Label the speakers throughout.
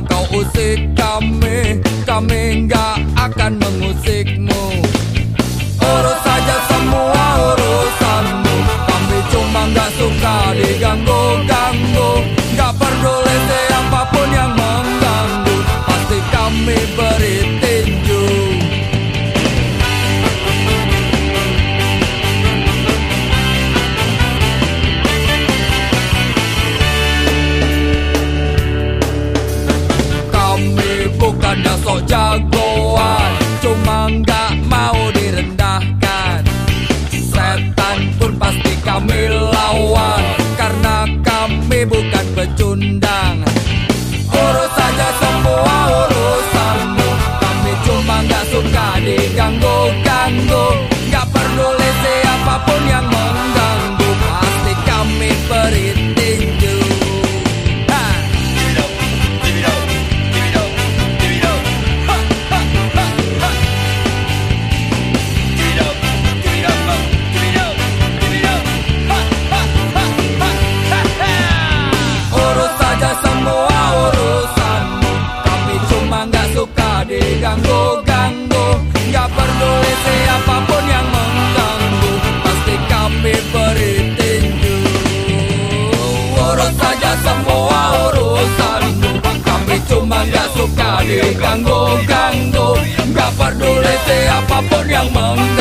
Speaker 1: Kau usik? Kami Kami gak akan bukan pecundang. Urus saja semua oleh siapa pun yang mengganggu Pasti kami beri tinju. Urus saja semua urusanmu Kami cuma gak suka diganggu-ganggu. Gak peduli siapa pun yang mengganggu.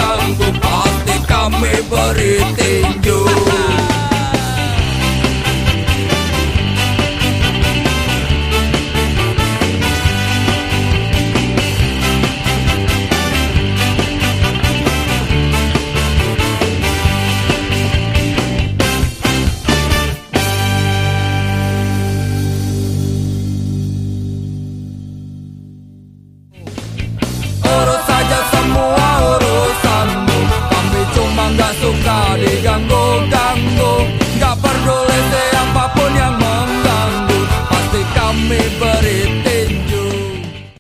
Speaker 1: I'm so